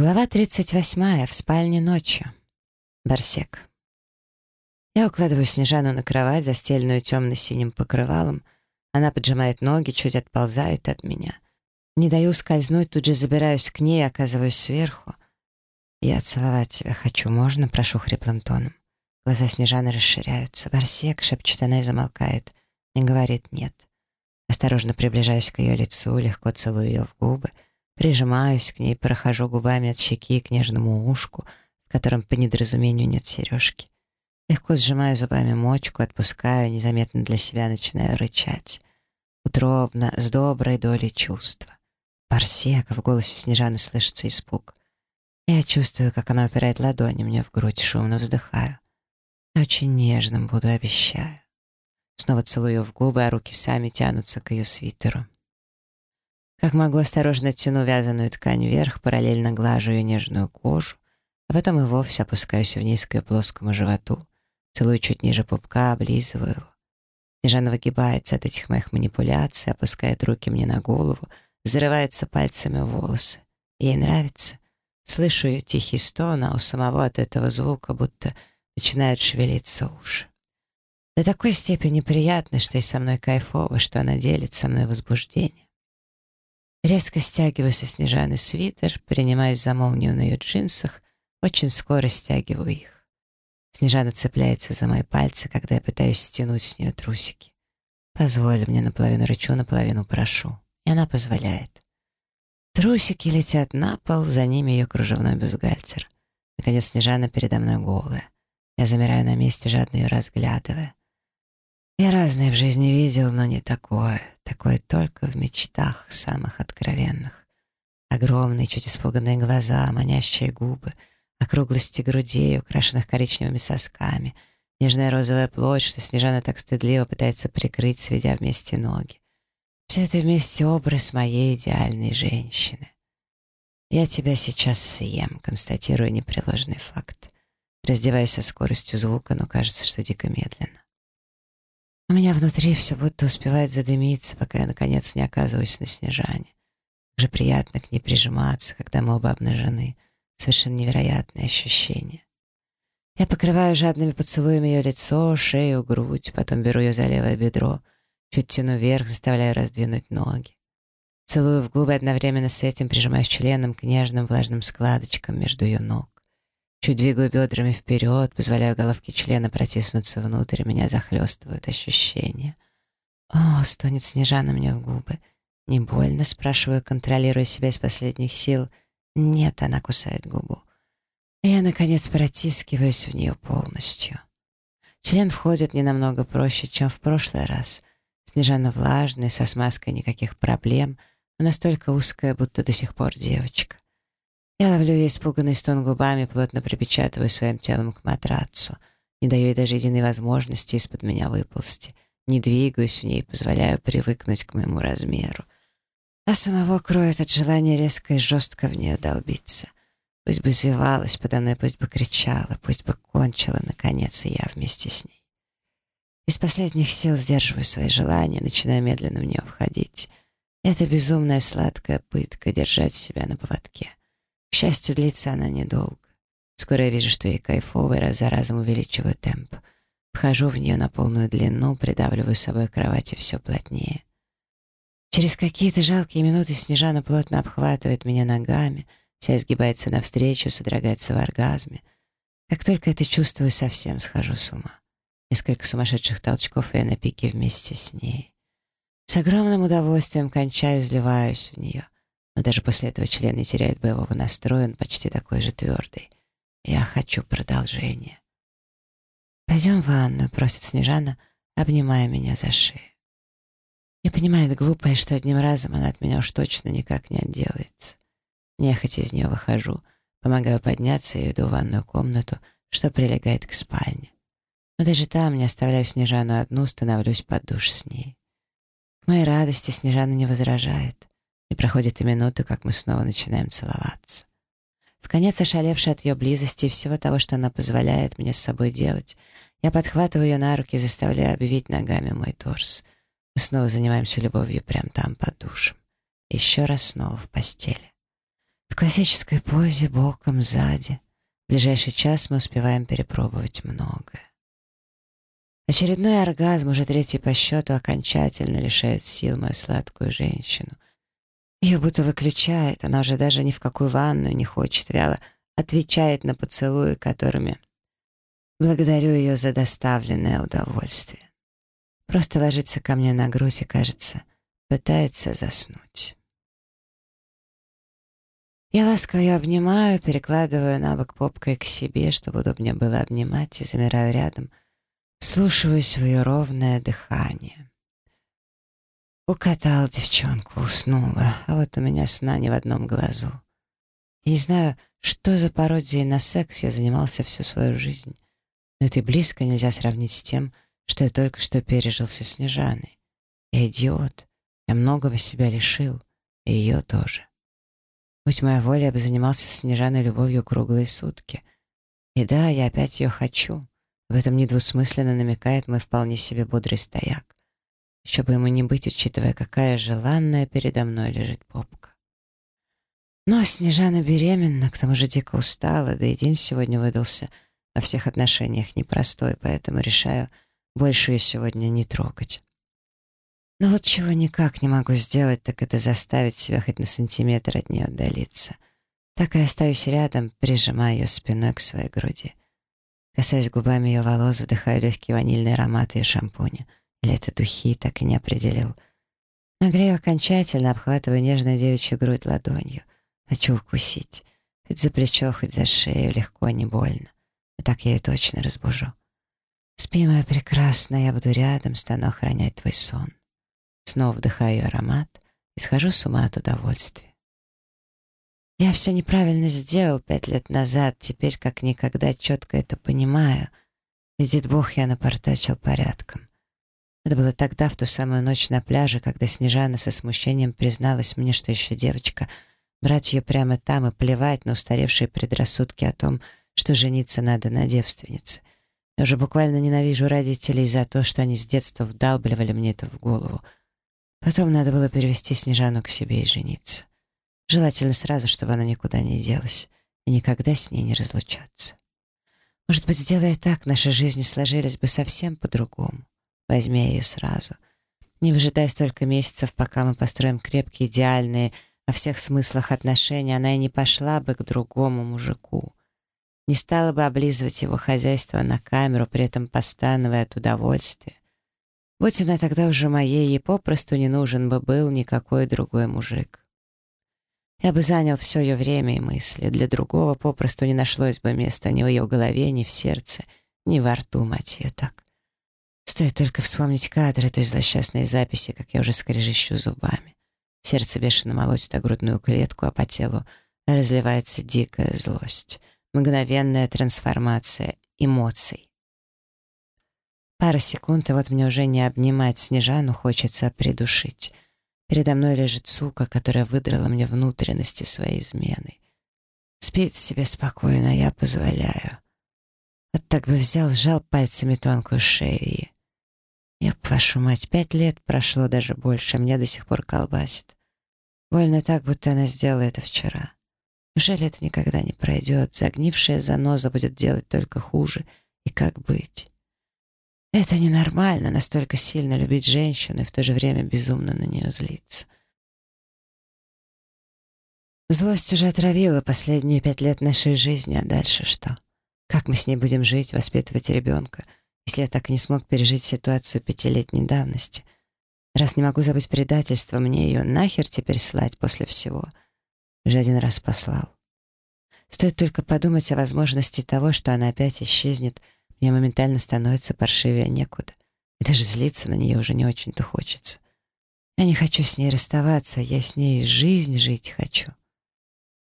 Глава 38. В спальне ночью. Барсек. Я укладываю Снежану на кровать, застеленную темно-синим покрывалом. Она поджимает ноги, чуть отползает от меня. Не даю скользнуть, тут же забираюсь к ней и оказываюсь сверху. «Я целовать тебя хочу, можно?» — прошу хриплым тоном. Глаза Снежаны расширяются. «Барсек!» — шепчет она и замолкает. И говорит «нет». Осторожно приближаюсь к ее лицу, легко целую ее в губы — Прижимаюсь к ней, прохожу губами от щеки к нежному ушку, в котором по недоразумению нет сережки. Легко сжимаю зубами мочку, отпускаю, незаметно для себя начинаю рычать. Утробно, с доброй долей чувства. Парсека, в голосе Снежаны слышится испуг. Я чувствую, как она упирает ладони мне в грудь, шумно вздыхаю. Очень нежным буду, обещаю. Снова целую в губы, а руки сами тянутся к ее свитеру. Как могу, осторожно тяну вязаную ткань вверх, параллельно глажу ее нежную кожу, а потом и вовсе опускаюсь вниз к ее плоскому животу, целую чуть ниже пупка, облизываю его. Снежана выгибается от этих моих манипуляций, опускает руки мне на голову, зарывается пальцами в волосы. Ей нравится. Слышу ее тихий стон, а у самого от этого звука будто начинают шевелиться уши. До такой степени приятно, что и со мной кайфово, что она делит со мной возбуждение. Резко стягиваю со Снежаны свитер, принимаюсь за молнию на ее джинсах, очень скоро стягиваю их. Снежана цепляется за мои пальцы, когда я пытаюсь стянуть с нее трусики. Позволь мне наполовину рычу, наполовину прошу. И она позволяет. Трусики летят на пол, за ними ее кружевной бюстгальтер. Наконец Снежана передо мной голая. Я замираю на месте, жадно ее разглядывая. Я разное в жизни видел, но не такое. Такое только в мечтах самых откровенных. Огромные, чуть испуганные глаза, манящие губы, округлости грудей, украшенных коричневыми сосками, нежная розовая плоть, что Снежана так стыдливо пытается прикрыть, сведя вместе ноги. Все это вместе образ моей идеальной женщины. Я тебя сейчас съем, констатирую непреложный факт. Раздеваюсь со скоростью звука, но кажется, что дико медленно. У меня внутри все будто успевает задымиться, пока я, наконец, не оказываюсь на снежане. Уже приятно к ней прижиматься, когда мы оба обнажены. Совершенно невероятное ощущение. Я покрываю жадными поцелуями ее лицо, шею, грудь, потом беру ее за левое бедро, чуть тяну вверх, заставляю раздвинуть ноги. Целую в губы, одновременно с этим прижимаюсь членом к нежным влажным складочкам между ее ног. Чуть двигаю бедрами вперед, позволяю головке члена протиснуться внутрь, меня захлестывают ощущения. «О!» — стонет Снежана мне в губы. «Не больно?» — спрашиваю, контролируя себя из последних сил. «Нет», — она кусает губу. Я, наконец, протискиваюсь в нее полностью. Член входит не намного проще, чем в прошлый раз. Снежана влажная, со смазкой никаких проблем, но настолько узкая, будто до сих пор девочка. Я ловлю ей испуганный стон губами, плотно припечатываю своим телом к матрацу. Не даю ей даже единой возможности из-под меня выползти. Не двигаюсь в ней, позволяю привыкнуть к моему размеру. А самого кроет от желания резко и жестко в нее долбиться. Пусть бы извивалась подо мной, пусть бы кричала, пусть бы кончила, наконец, и я вместе с ней. Из последних сил сдерживаю свои желания, начинаю медленно в нее входить. Это безумная сладкая пытка — держать себя на поводке. Счастью, длится она недолго. Скоро я вижу, что ей кайфово, и раз за разом увеличиваю темп. Вхожу в нее на полную длину, придавливаю с собой кровати все плотнее. Через какие-то жалкие минуты Снежана плотно обхватывает меня ногами, вся изгибается навстречу, содрогается в оргазме. Как только это чувствую, совсем схожу с ума. Несколько сумасшедших толчков, и я на пике вместе с ней. С огромным удовольствием кончаю, изливаюсь в нее — но даже после этого член не теряет боевого настроя, он почти такой же твердый. Я хочу продолжения. «Пойдем в ванную», — просит Снежана, обнимая меня за шею. Не понимает глупая, что одним разом она от меня уж точно никак не отделается. Нехотя из нее выхожу, помогаю подняться и иду в ванную комнату, что прилегает к спальне. Но даже там не оставляю Снежану одну, становлюсь под душ с ней. К моей радости Снежана не возражает. И проходит и минуты, как мы снова начинаем целоваться. В конец ошалевший от ее близости и всего того, что она позволяет мне с собой делать, я подхватываю ее на руки и заставляю обвить ногами мой торс. Мы снова занимаемся любовью прямо там, под душем. Еще раз снова в постели. В классической позе, боком, сзади. В ближайший час мы успеваем перепробовать многое. Очередной оргазм, уже третий по счету, окончательно лишает сил мою сладкую женщину. Ее будто выключает, она уже даже ни в какую ванную не хочет, вяло отвечает на поцелуи, которыми благодарю ее за доставленное удовольствие. Просто ложится ко мне на грудь и, кажется, пытается заснуть. Я ласково ее обнимаю, перекладываю на бок попкой к себе, чтобы удобнее было обнимать, и замираю рядом, слушаюсь в ее ровное дыхание. Укатал девчонку, уснула, а вот у меня сна ни в одном глазу. Я не знаю, что за пародией на секс я занимался всю свою жизнь, но это и близко нельзя сравнить с тем, что я только что пережил со Снежаной. Я идиот, я многого себя лишил, и ее тоже. Будь моя воля, я бы занимался с Снежаной любовью круглые сутки. И да, я опять ее хочу. В этом недвусмысленно намекает мой вполне себе бодрый стояк. Еще бы ему не быть, учитывая, какая желанная передо мной лежит попка. Но Снежана беременна, к тому же дико устала, да и день сегодня выдался во всех отношениях непростой, поэтому решаю больше ее сегодня не трогать. Но вот чего никак не могу сделать, так это заставить себя хоть на сантиметр от нее отдалиться. Так и остаюсь рядом, прижимая ее спиной к своей груди. Касаюсь губами ее волос, вдыхаю легкий ванильный аромат ее шампуня — или это духи, так и не определил. Нагрею окончательно, обхватывая нежную девичью грудь ладонью. Хочу укусить. Хоть за плечо, хоть за шею, легко, не больно. И так я ее точно разбужу. Спи, моя прекрасная, я буду рядом, стану охранять твой сон. Снова вдыхаю аромат и схожу с ума от удовольствия. Я все неправильно сделал пять лет назад, теперь как никогда четко это понимаю. Видит Бог, я напортачил порядком. Это было тогда, в ту самую ночь на пляже, когда Снежана со смущением призналась мне, что еще девочка, брать ее прямо там и плевать на устаревшие предрассудки о том, что жениться надо на девственнице. Я уже буквально ненавижу родителей за то, что они с детства вдалбливали мне это в голову. Потом надо было перевести Снежану к себе и жениться. Желательно сразу, чтобы она никуда не делась и никогда с ней не разлучаться. Может быть, сделая так, наши жизни сложились бы совсем по-другому. Возьми ее сразу. Не выжидая столько месяцев, пока мы построим крепкие, идеальные, во всех смыслах отношения, она и не пошла бы к другому мужику. Не стала бы облизывать его хозяйство на камеру, при этом постановая от удовольствия. Будь она тогда уже моей, ей попросту не нужен бы был никакой другой мужик. Я бы занял все ее время и мысли. Для другого попросту не нашлось бы места ни в ее голове, ни в сердце, ни во рту, мать ее так. Стоит только вспомнить кадры той злосчастной записи, как я уже скрежещу зубами. Сердце бешено молотит о грудную клетку, а по телу разливается дикая злость. Мгновенная трансформация эмоций. Пара секунд, и вот мне уже не обнимать Снежану, хочется придушить. Передо мной лежит сука, которая выдрала мне внутренности своей измены. Спит себе спокойно, я позволяю. Вот так бы взял, сжал пальцами тонкую шею и... Я, вашу мать, пять лет прошло, даже больше, а меня до сих пор колбасит. Больно так, будто она сделала это вчера. Неужели это никогда не пройдет? Загнившая заноза будет делать только хуже. И как быть? Это ненормально, настолько сильно любить женщину и в то же время безумно на нее злиться. Злость уже отравила последние пять лет нашей жизни, а дальше что? Как мы с ней будем жить, воспитывать ребенка — если я так и не смог пережить ситуацию пятилетней давности. Раз не могу забыть предательство, мне ее нахер теперь слать после всего. Уже один раз послал. Стоит только подумать о возможности того, что она опять исчезнет, мне моментально становится паршивее некуда. И даже злиться на нее уже не очень-то хочется. Я не хочу с ней расставаться, я с ней жизнь жить хочу.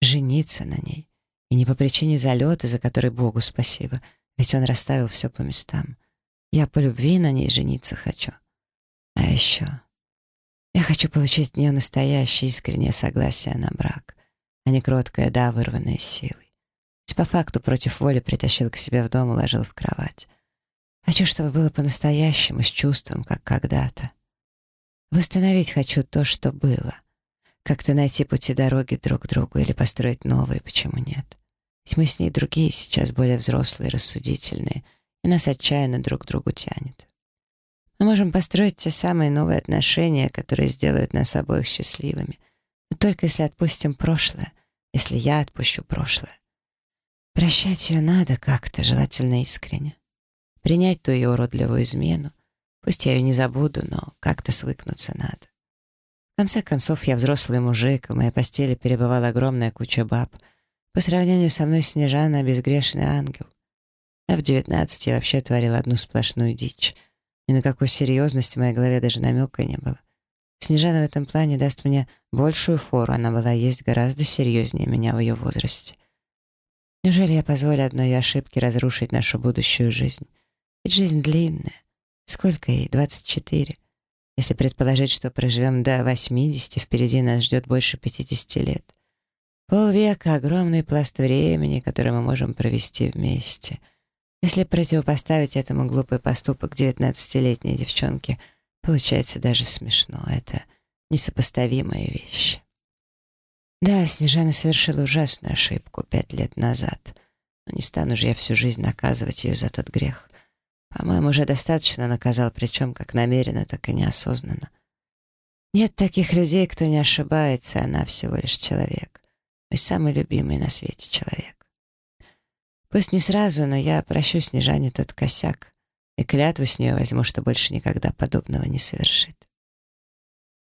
Жениться на ней. И не по причине залета, за который Богу спасибо, ведь он расставил все по местам. Я по любви на ней жениться хочу. А еще я хочу получить от нее настоящее искреннее согласие на брак, а не кроткое «да», вырванное силой. Ведь по факту против воли притащил к себе в дом, уложил в кровать. Хочу, чтобы было по-настоящему, с чувством, как когда-то. Восстановить хочу то, что было. как-то найти пути дороги друг к другу или построить новые, почему нет? Ведь мы с ней другие, сейчас более взрослые, рассудительные, и нас отчаянно друг к другу тянет. Мы можем построить те самые новые отношения, которые сделают нас обоих счастливыми, но только если отпустим прошлое, если я отпущу прошлое. Прощать ее надо как-то, желательно искренне. Принять ту ее уродливую измену. Пусть я ее не забуду, но как-то свыкнуться надо. В конце концов, я взрослый мужик, в моей постели перебывала огромная куча баб. По сравнению со мной Снежана — безгрешный ангел. А в девятнадцать я вообще творил одну сплошную дичь. Ни на какой серьезности в моей голове даже намека не было. Снежана в этом плане даст мне большую фору, она была есть гораздо серьезнее меня в ее возрасте. Неужели я позволю одной ошибке разрушить нашу будущую жизнь? Ведь жизнь длинная. Сколько ей? Двадцать четыре. Если предположить, что проживем до 80, впереди нас ждет больше 50 лет. Полвека — огромный пласт времени, который мы можем провести вместе. Если противопоставить этому глупый поступок 19-летней девчонки, получается даже смешно. Это несопоставимые вещи. Да, Снежана совершила ужасную ошибку пять лет назад, но не стану же я всю жизнь наказывать ее за тот грех. По-моему, уже достаточно наказал, причем как намеренно, так и неосознанно. Нет таких людей, кто не ошибается, она всего лишь человек. Мой самый любимый на свете человек. Пусть не сразу, но я прощу Снежане тот косяк и клятву с нее возьму, что больше никогда подобного не совершит.